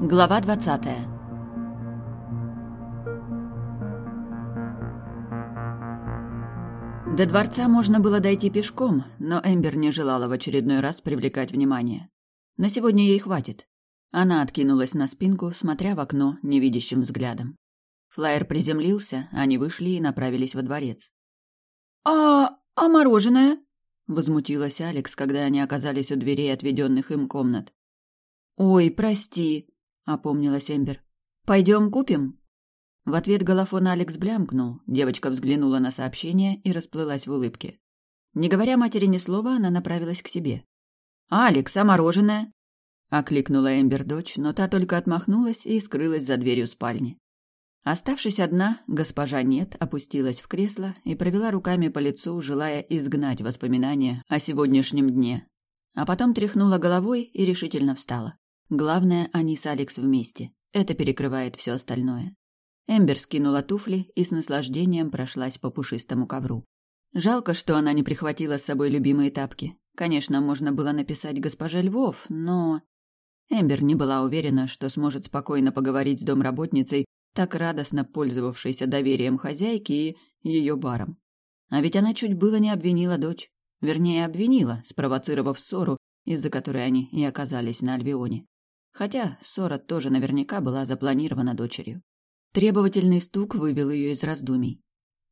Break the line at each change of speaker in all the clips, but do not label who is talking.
Глава двадцатая До дворца можно было дойти пешком, но Эмбер не желала в очередной раз привлекать внимание. На сегодня ей хватит. Она откинулась на спинку, смотря в окно невидящим взглядом. Флайер приземлился, они вышли и направились во дворец.
«А... а мороженое?»
— возмутилась Алекс, когда они оказались у дверей отведенных им комнат. «Ой, прости», — опомнилась Эмбер. «Пойдем купим?» В ответ голофон Алекс блямкнул, девочка взглянула на сообщение и расплылась в улыбке. Не говоря матери ни слова, она направилась к себе. «Алекс, а мороженое?» — окликнула Эмбер дочь, но та только отмахнулась и скрылась за дверью спальни. Оставшись одна, госпожа Нет опустилась в кресло и провела руками по лицу, желая изгнать воспоминания о сегодняшнем дне. А потом тряхнула головой и решительно встала. Главное, они с Алекс вместе. Это перекрывает все остальное. Эмбер скинула туфли и с наслаждением прошлась по пушистому ковру. Жалко, что она не прихватила с собой любимые тапки. Конечно, можно было написать госпоже Львов, но... Эмбер не была уверена, что сможет спокойно поговорить с домработницей так радостно пользовавшейся доверием хозяйки и ее баром. А ведь она чуть было не обвинила дочь. Вернее, обвинила, спровоцировав ссору, из-за которой они и оказались на Альвионе. Хотя ссора тоже наверняка была запланирована дочерью. Требовательный стук вывел ее из раздумий.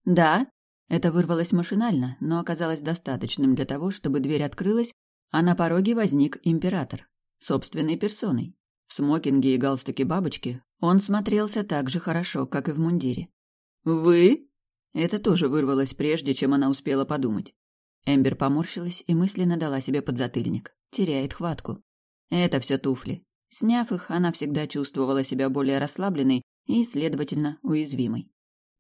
«Да?» Это вырвалось машинально, но оказалось достаточным для того, чтобы дверь открылась, а на пороге возник император, собственной персоной. В смокинге и галстуке бабочки он смотрелся так же хорошо, как и в мундире. «Вы?» Это тоже вырвалось прежде, чем она успела подумать. Эмбер поморщилась и мысленно дала себе подзатыльник. Теряет хватку. Это все туфли. Сняв их, она всегда чувствовала себя более расслабленной и, следовательно, уязвимой.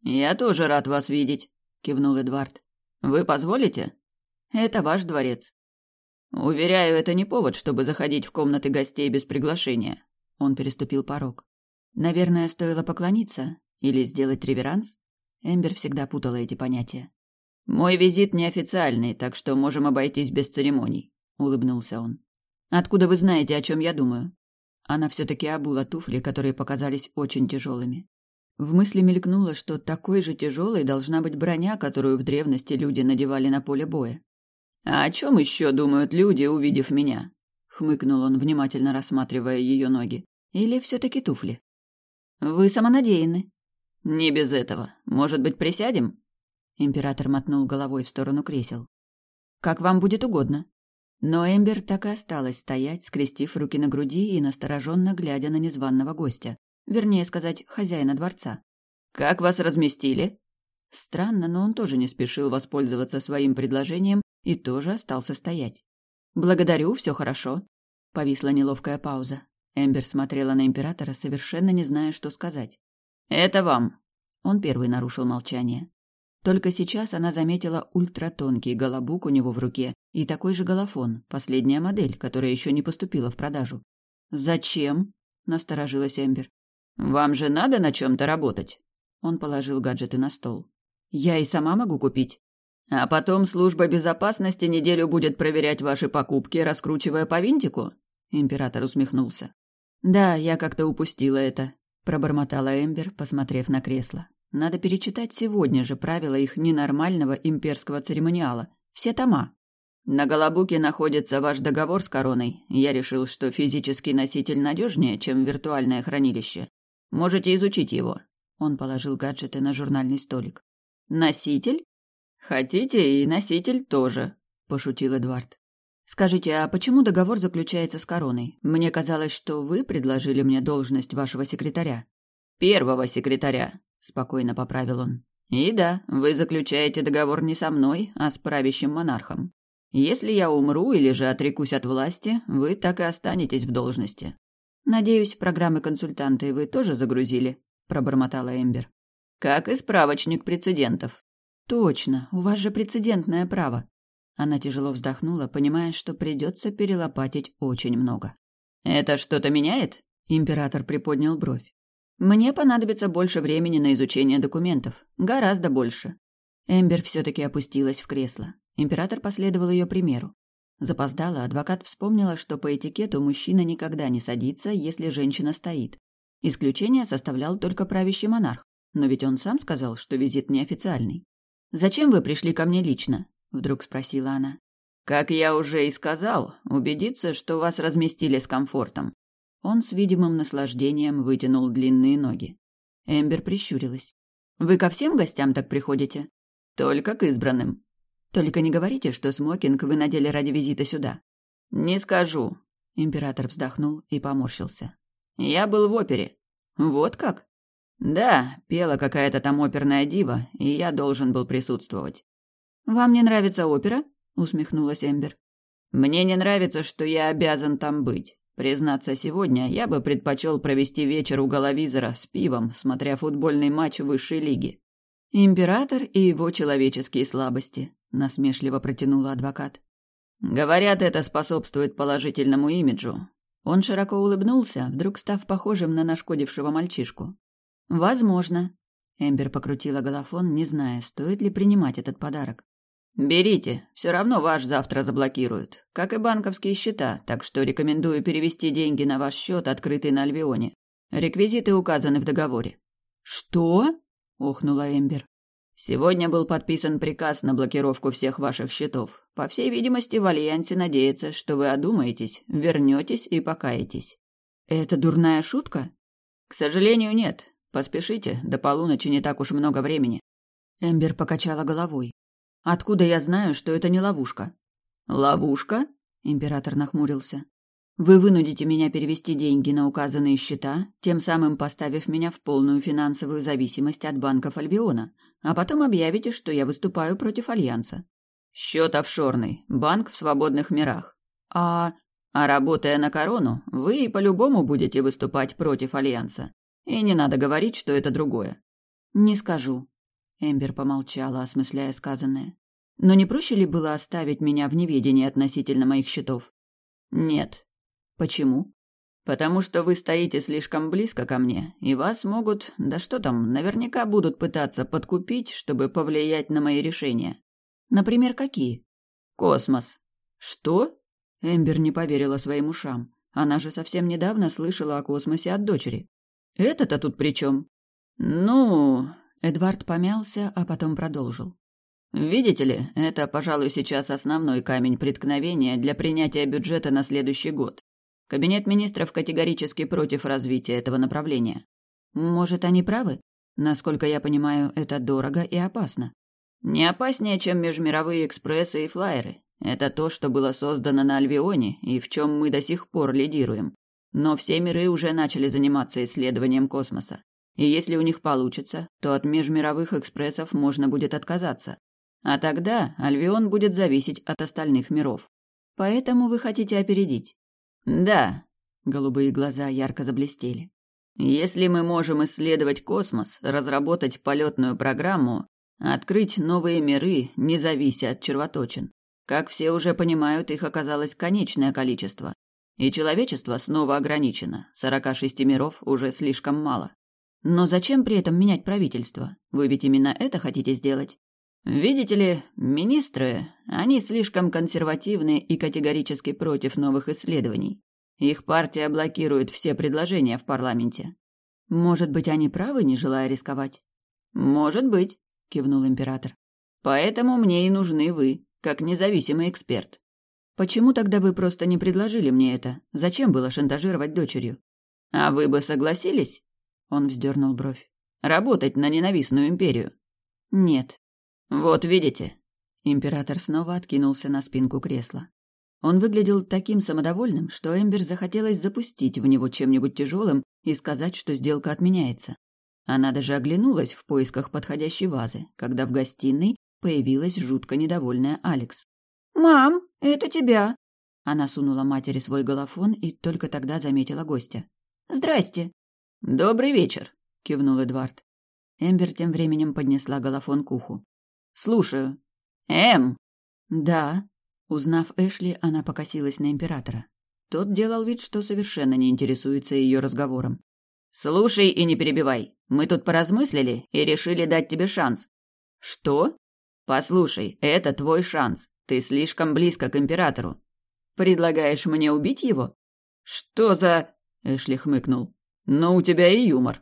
«Я тоже рад вас видеть», — кивнул Эдвард. «Вы позволите?» «Это ваш дворец». «Уверяю, это не повод, чтобы заходить в комнаты гостей без приглашения». Он переступил порог. Наверное, стоило поклониться или сделать реверанс? Эмбер всегда путала эти понятия. «Мой визит неофициальный, так что можем обойтись без церемоний», — улыбнулся он. «Откуда вы знаете, о чем я думаю?» Она все-таки обула туфли, которые показались очень тяжелыми. В мысли мелькнуло, что такой же тяжелой должна быть броня, которую в древности люди надевали на поле боя. «А о чем еще думают люди, увидев меня?» — хмыкнул он, внимательно рассматривая ее ноги. «Или все-таки туфли?» Вы самонадеянны. Не без этого. Может быть, присядем? Император мотнул головой в сторону кресел. Как вам будет угодно. Но Эмбер так и осталась стоять, скрестив руки на груди и настороженно глядя на незваного гостя. Вернее сказать, хозяина дворца. «Как вас разместили?» Странно, но он тоже не спешил воспользоваться своим предложением и тоже остался стоять. «Благодарю, все хорошо». Повисла неловкая пауза. Эмбер смотрела на императора, совершенно не зная, что сказать. «Это вам!» Он первый нарушил молчание. Только сейчас она заметила ультратонкий голобук у него в руке и такой же голофон, последняя модель, которая еще не поступила в продажу. «Зачем?» — насторожилась Эмбер. «Вам же надо на чем-то работать!» Он положил гаджеты на стол. «Я и сама могу купить. А потом служба безопасности неделю будет проверять ваши покупки, раскручивая по винтику?» Император усмехнулся. «Да, я как-то упустила это», — пробормотала Эмбер, посмотрев на кресло. «Надо перечитать сегодня же правила их ненормального имперского церемониала. Все тома». «На Голобуке находится ваш договор с короной. Я решил, что физический носитель надежнее, чем виртуальное хранилище. Можете изучить его». Он положил гаджеты на журнальный столик. «Носитель? Хотите, и носитель тоже», — пошутил Эдвард. Скажите, а почему договор заключается с короной? Мне казалось, что вы предложили мне должность вашего секретаря. Первого секретаря, спокойно поправил он. И да, вы заключаете договор не со мной, а с правящим монархом. Если я умру или же отрекусь от власти, вы так и останетесь в должности. Надеюсь, программы консультанты вы тоже загрузили, пробормотала Эмбер. Как и справочник прецедентов. Точно, у вас же прецедентное право. Она тяжело вздохнула, понимая, что придется перелопатить очень много. «Это что-то меняет?» Император приподнял бровь. «Мне понадобится больше времени на изучение документов. Гораздо больше». Эмбер все-таки опустилась в кресло. Император последовал ее примеру. Запоздала, адвокат вспомнила, что по этикету мужчина никогда не садится, если женщина стоит. Исключение составлял только правящий монарх. Но ведь он сам сказал, что визит неофициальный. «Зачем вы пришли ко мне лично?» – вдруг спросила она. «Как я уже и сказал, убедиться, что вас разместили с комфортом». Он с видимым наслаждением вытянул длинные ноги. Эмбер прищурилась. «Вы ко всем гостям так приходите?» «Только к избранным», только не говорите, что смокинг вы надели ради визита сюда. Не скажу. Император вздохнул и поморщился. Я был в опере. Вот как? Да, пела какая-то там оперная дива, и я должен был присутствовать. Вам не нравится опера? усмехнулась Эмбер. Мне не нравится, что я обязан там быть. Признаться, сегодня я бы предпочел провести вечер у головизора с пивом, смотря футбольный матч высшей лиги. Император и его человеческие слабости насмешливо протянула адвокат. Говорят, это способствует положительному имиджу. Он широко улыбнулся, вдруг став похожим на нашкодившего мальчишку. Возможно. Эмбер покрутила голофон, не зная, стоит ли принимать этот подарок. Берите, все равно ваш завтра заблокируют, как и банковские счета, так что рекомендую перевести деньги на ваш счет, открытый на Альвионе. Реквизиты указаны в договоре. Что? охнула Эмбер. Сегодня был подписан приказ на блокировку всех ваших счетов. По всей видимости, в Альянсе надеется, что вы одумаетесь, вернетесь и покаетесь. Это дурная шутка? К сожалению, нет. Поспешите, до полуночи не так уж много времени. Эмбер покачала головой. Откуда я знаю, что это не ловушка? Ловушка? Император нахмурился. Вы вынудите меня перевести деньги на указанные счета, тем самым поставив меня в полную финансовую зависимость от банков Альбиона, а потом объявите, что я выступаю против Альянса. Счет офшорный, банк в свободных мирах. А... А работая на корону, вы и по-любому будете выступать против Альянса. И не надо говорить, что это другое. Не скажу. Эмбер помолчала, осмысляя сказанное. Но не проще ли было оставить меня в неведении относительно моих счетов? Нет, Почему? Потому что вы стоите слишком близко ко мне, и вас могут, да что там, наверняка будут пытаться подкупить, чтобы повлиять на мои решения. Например, какие? Космос. Что? Эмбер не поверила своим ушам. Она же совсем недавно слышала о космосе от дочери. Это-то тут при чем? Ну, Эдвард помялся, а потом продолжил. Видите ли, это, пожалуй, сейчас основной камень преткновения для принятия бюджета на следующий год. Кабинет министров категорически против развития этого направления. Может, они правы? Насколько я понимаю, это дорого и опасно. Не опаснее, чем межмировые экспрессы и флайеры. Это то, что было создано на Альвионе и в чем мы до сих пор лидируем. Но все миры уже начали заниматься исследованием космоса. И если у них получится, то от межмировых экспрессов можно будет отказаться. А тогда Альвион будет зависеть от остальных миров. Поэтому вы хотите опередить. Да, голубые глаза ярко заблестели. Если мы можем исследовать космос, разработать полетную программу, открыть новые миры, не завися от червоточин. Как все уже понимают, их оказалось конечное количество. И человечество снова ограничено. 46 миров уже слишком мало. Но зачем при этом менять правительство? Вы ведь именно это хотите сделать? Видите ли, министры, они слишком консервативны и категорически против новых исследований. Их партия блокирует все предложения в парламенте. Может быть, они правы, не желая рисковать? Может быть, кивнул император. Поэтому мне и нужны вы, как независимый эксперт. Почему тогда вы просто не предложили мне это? Зачем было шантажировать дочерью? А вы бы согласились? Он вздернул бровь. Работать на ненавистную империю? Нет, «Вот видите». Император снова откинулся на спинку кресла. Он выглядел таким самодовольным, что Эмбер захотелось запустить в него чем-нибудь тяжелым и сказать, что сделка отменяется. Она даже оглянулась в поисках подходящей вазы, когда в гостиной появилась жутко недовольная Алекс.
«Мам, это тебя!»
Она сунула матери свой голофон и только тогда заметила гостя.
«Здрасте!»
«Добрый вечер!» — кивнул Эдвард. Эмбер тем временем поднесла голофон к уху. Слушаю. Эм. Да. Узнав Эшли, она покосилась на императора. Тот делал вид, что совершенно не интересуется ее разговором. Слушай и не перебивай. Мы тут поразмыслили и решили дать тебе шанс. Что? Послушай, это твой шанс. Ты слишком близко к императору. Предлагаешь мне убить его?» «Что за...» — Эшли хмыкнул. «Но у тебя и юмор».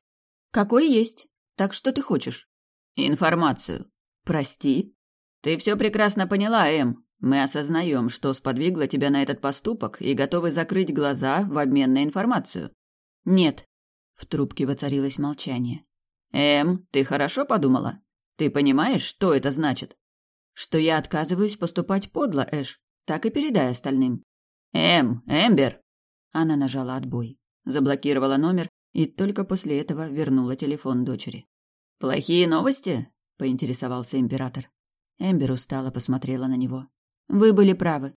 «Какой есть. Так что ты хочешь?» «Информацию». «Прости?» «Ты все прекрасно поняла, Эм. Мы осознаем, что сподвигло тебя на этот поступок и готовы закрыть глаза в обмен на информацию». «Нет». В трубке воцарилось молчание. «Эм, ты хорошо подумала? Ты понимаешь, что это значит?» «Что я отказываюсь поступать подло, Эш. Так и передай остальным». «Эм, Эмбер!» Она нажала отбой, заблокировала номер и только после этого вернула телефон дочери. «Плохие новости?» — поинтересовался император. Эмбер устало посмотрела на него. «Вы были правы».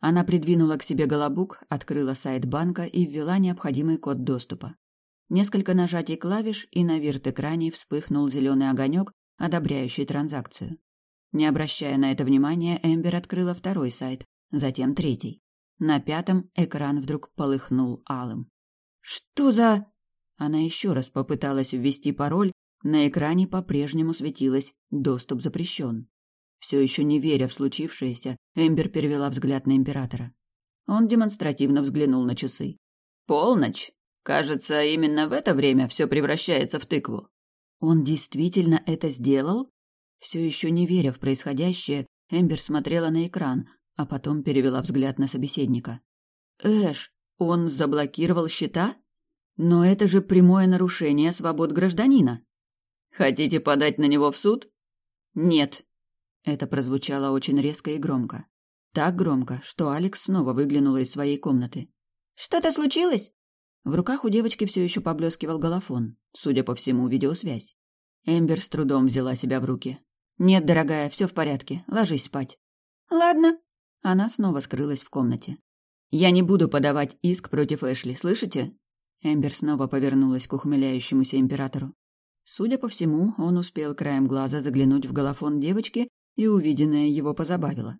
Она придвинула к себе голобук, открыла сайт банка и ввела необходимый код доступа. Несколько нажатий клавиш, и на вирт-экране вспыхнул зеленый огонек, одобряющий транзакцию. Не обращая на это внимания, Эмбер открыла второй сайт, затем третий. На пятом экран вдруг полыхнул алым. «Что за...» Она еще раз попыталась ввести пароль, на экране по-прежнему светилось «Доступ запрещен». Все еще не веря в случившееся, Эмбер перевела взгляд на императора. Он демонстративно взглянул на часы. «Полночь? Кажется, именно в это время все превращается в тыкву». «Он действительно это сделал?» Все еще не веря в происходящее, Эмбер смотрела на экран, а потом перевела взгляд на собеседника. «Эш, он заблокировал счета? Но это же прямое нарушение свобод гражданина». «Хотите подать на него в суд?» «Нет». Это прозвучало очень резко и громко. Так громко, что Алекс снова выглянула из своей комнаты.
«Что-то случилось?»
В руках у девочки все еще поблескивал голофон, судя по всему, видеосвязь. Эмбер с трудом взяла себя в руки. «Нет, дорогая, все в порядке. Ложись спать».
«Ладно»,
она снова скрылась в комнате. «Я не буду подавать иск против Эшли, слышите?» Эмбер снова повернулась к ухмыляющемуся императору. Судя по всему, он успел краем глаза заглянуть в голофон девочки, и увиденное его позабавило.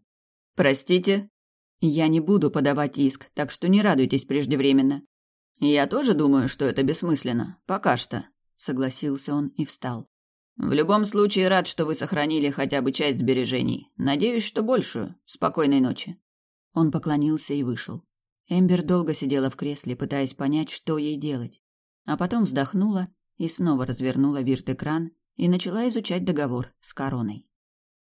«Простите?» «Я не буду подавать иск, так что не радуйтесь преждевременно». «Я тоже думаю, что это бессмысленно. Пока что», — согласился он и встал. В любом случае рад, что вы сохранили хотя бы часть сбережений. Надеюсь, что большую. Спокойной ночи. Он поклонился и вышел. Эмбер долго сидела в кресле, пытаясь понять, что ей делать. А потом вздохнула и снова развернула вирт-экран и начала изучать договор с короной.